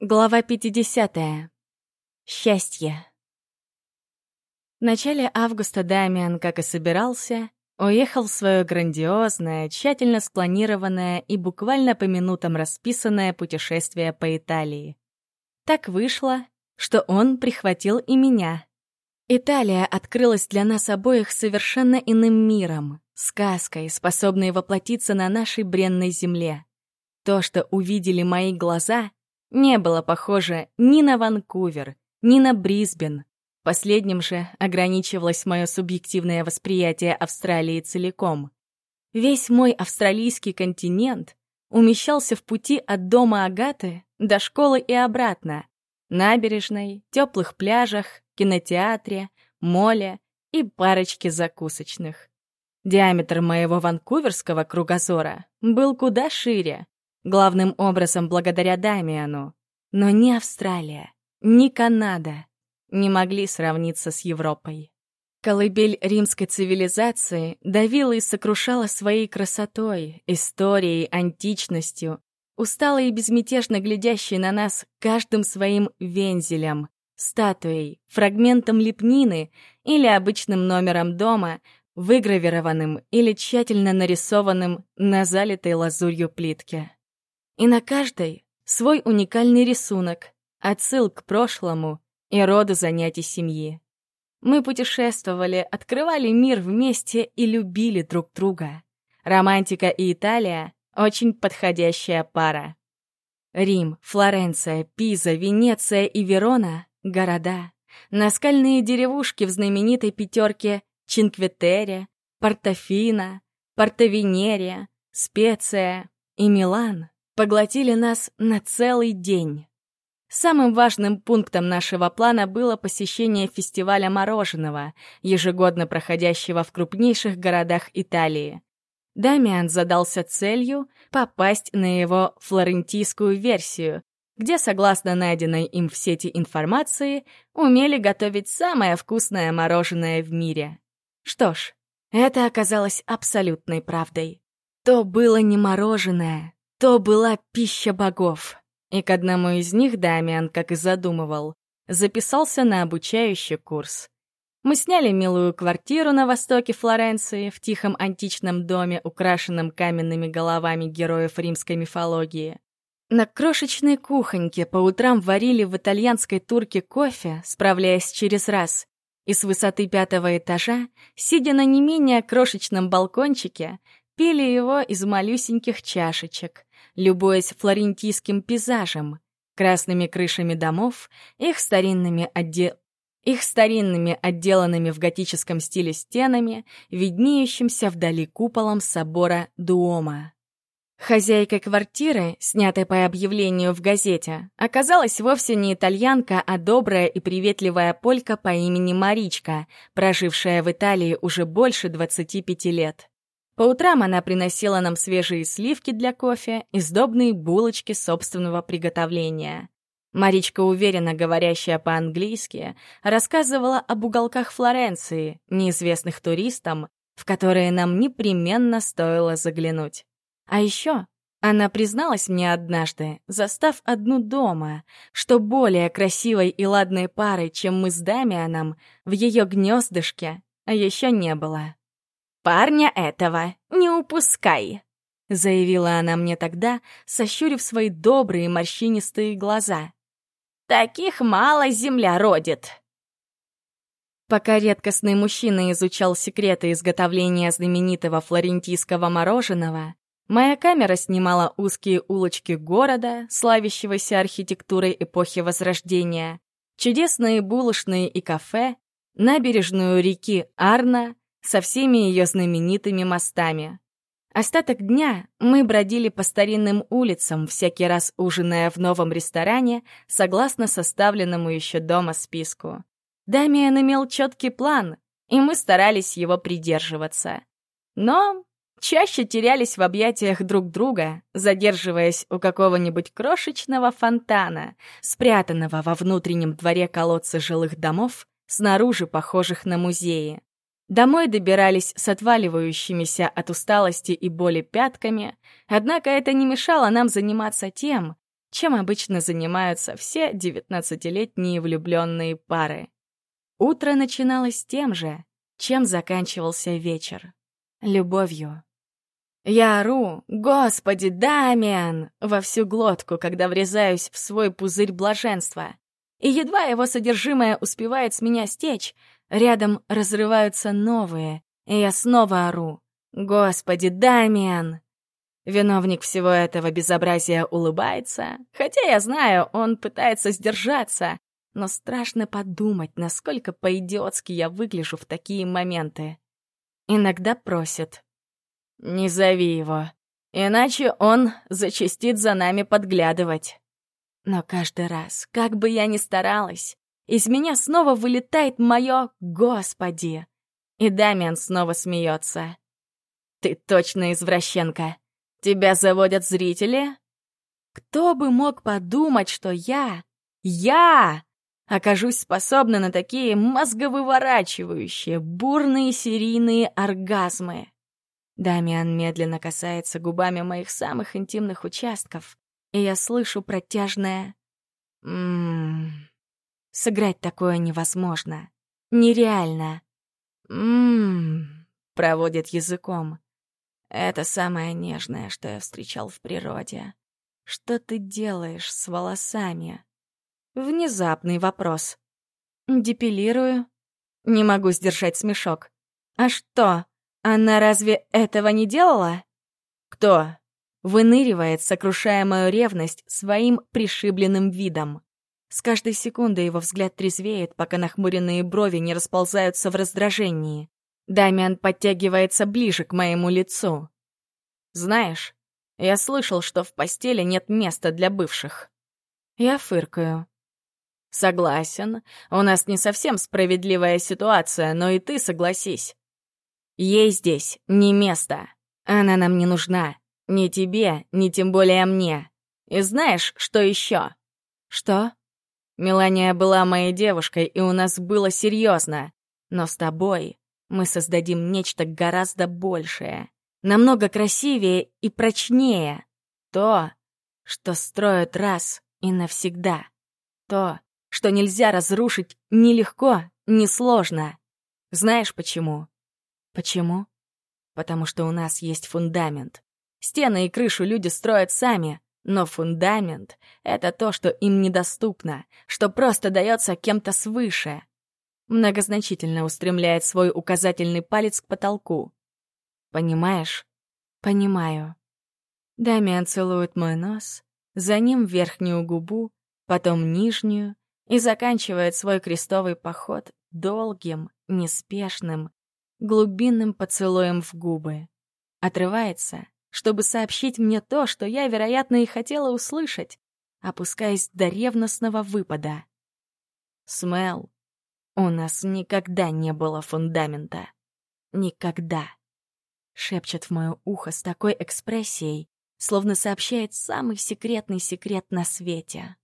Глава 50. Счастье. В начале августа Дамиан, как и собирался, уехал в свое грандиозное, тщательно спланированное и буквально по минутам расписанное путешествие по Италии. Так вышло, что он прихватил и меня. Италия открылась для нас обоих совершенно иным миром, сказкой, способной воплотиться на нашей бренной земле. То, что увидели мои глаза — не было похоже ни на Ванкувер, ни на Брисбен. Последним же ограничивалось мое субъективное восприятие Австралии целиком. Весь мой австралийский континент умещался в пути от дома Агаты до школы и обратно, набережной, теплых пляжах, кинотеатре, моле и парочке закусочных. Диаметр моего ванкуверского кругозора был куда шире, Главным образом благодаря Дамиану. Но ни Австралия, ни Канада не могли сравниться с Европой. Колыбель римской цивилизации давила и сокрушала своей красотой, историей, античностью, устала и безмятежно глядящей на нас каждым своим вензелем, статуей, фрагментом лепнины или обычным номером дома, выгравированным или тщательно нарисованным на залитой лазурью плитке. И на каждой свой уникальный рисунок, отсыл к прошлому и роду занятий семьи. Мы путешествовали, открывали мир вместе и любили друг друга. Романтика и Италия — очень подходящая пара. Рим, Флоренция, Пиза, Венеция и Верона — города. Наскальные деревушки в знаменитой пятерке Чинкветере, Портофино, Портовенерия, Специя и Милан поглотили нас на целый день. Самым важным пунктом нашего плана было посещение фестиваля мороженого, ежегодно проходящего в крупнейших городах Италии. Дамиан задался целью попасть на его флорентийскую версию, где, согласно найденной им в сети информации, умели готовить самое вкусное мороженое в мире. Что ж, это оказалось абсолютной правдой. То было не мороженое, то была пища богов. И к одному из них Дамиан, как и задумывал, записался на обучающий курс. Мы сняли милую квартиру на востоке Флоренции, в тихом античном доме, украшенном каменными головами героев римской мифологии. На крошечной кухоньке по утрам варили в итальянской турке кофе, справляясь через раз. И с высоты пятого этажа, сидя на не менее крошечном балкончике, пили его из малюсеньких чашечек, любуясь флорентийским пейзажем, красными крышами домов, их старинными отде... их старинными отделанными в готическом стиле стенами, виднеющимся вдали куполом собора Дуома. Хозяйка квартиры, снятой по объявлению в газете, оказалась вовсе не итальянка, а добрая и приветливая полька по имени Маричка, прожившая в Италии уже больше 25 лет. По утрам она приносила нам свежие сливки для кофе и сдобные булочки собственного приготовления. Маричка, уверенно говорящая по-английски, рассказывала об уголках Флоренции, неизвестных туристам, в которые нам непременно стоило заглянуть. А еще она призналась мне однажды, застав одну дома, что более красивой и ладной пары, чем мы с Дамианом, в ее гнездышке, а еще не было. «Парня этого не упускай!» — заявила она мне тогда, сощурив свои добрые морщинистые глаза. «Таких мало земля родит!» Пока редкостный мужчина изучал секреты изготовления знаменитого флорентийского мороженого, моя камера снимала узкие улочки города, славящегося архитектурой эпохи Возрождения, чудесные булочные и кафе, набережную реки Арна, со всеми ее знаменитыми мостами. Остаток дня мы бродили по старинным улицам, всякий раз ужиная в новом ресторане, согласно составленному еще дома списку. Дамиан имел четкий план, и мы старались его придерживаться. Но чаще терялись в объятиях друг друга, задерживаясь у какого-нибудь крошечного фонтана, спрятанного во внутреннем дворе колодца жилых домов, снаружи похожих на музеи. Домой добирались с отваливающимися от усталости и боли пятками, однако это не мешало нам заниматься тем, чем обычно занимаются все девятнадцатилетние влюбленные пары. Утро начиналось тем же, чем заканчивался вечер. Любовью. Я ору «Господи, Дамиан!» во всю глотку, когда врезаюсь в свой пузырь блаженства. И едва его содержимое успевает с меня стечь, рядом разрываются новые, и я снова ору «Господи, Дамиан!» Виновник всего этого безобразия улыбается, хотя я знаю, он пытается сдержаться, но страшно подумать, насколько по-идиотски я выгляжу в такие моменты. Иногда просит «Не зови его, иначе он зачастит за нами подглядывать». Но каждый раз, как бы я ни старалась, из меня снова вылетает мое «Господи!» И Дамиан снова смеется. «Ты точно извращенка!» Тебя заводят зрители? Кто бы мог подумать, что я, я, окажусь способна на такие мозговыворачивающие, бурные серийные оргазмы? Дамиан медленно касается губами моих самых интимных участков, и я слышу протяжное «Ммм...» Сыграть такое невозможно. Нереально. «Ммм...» — проводит языком. Это самое нежное, что я встречал в природе. Что ты делаешь с волосами? Внезапный вопрос. Депилирую. Не могу сдержать смешок. А что, она разве этого не делала? Кто? Выныривает, сокрушая мою ревность своим пришибленным видом. С каждой секундой его взгляд трезвеет, пока нахмуренные брови не расползаются в раздражении. Дамиан подтягивается ближе к моему лицу. «Знаешь, я слышал, что в постели нет места для бывших». Я фыркаю. «Согласен, у нас не совсем справедливая ситуация, но и ты согласись. Ей здесь не место. Она нам не нужна. Ни тебе, ни тем более мне. И знаешь, что еще? «Что?» «Мелания была моей девушкой, и у нас было серьезно. Но с тобой мы создадим нечто гораздо большее, намного красивее и прочнее. То, что строят раз и навсегда. То, что нельзя разрушить ни легко, ни сложно. Знаешь почему? Почему? Потому что у нас есть фундамент. Стены и крышу люди строят сами, но фундамент — это то, что им недоступно, что просто дается кем-то свыше многозначительно устремляет свой указательный палец к потолку. «Понимаешь?» «Понимаю». Дамиан целует мой нос, за ним верхнюю губу, потом нижнюю и заканчивает свой крестовый поход долгим, неспешным, глубинным поцелуем в губы. Отрывается, чтобы сообщить мне то, что я, вероятно, и хотела услышать, опускаясь до ревностного выпада. Смел у нас никогда не было фундамента. Никогда. Шепчет в мое ухо с такой экспрессией, словно сообщает самый секретный секрет на свете.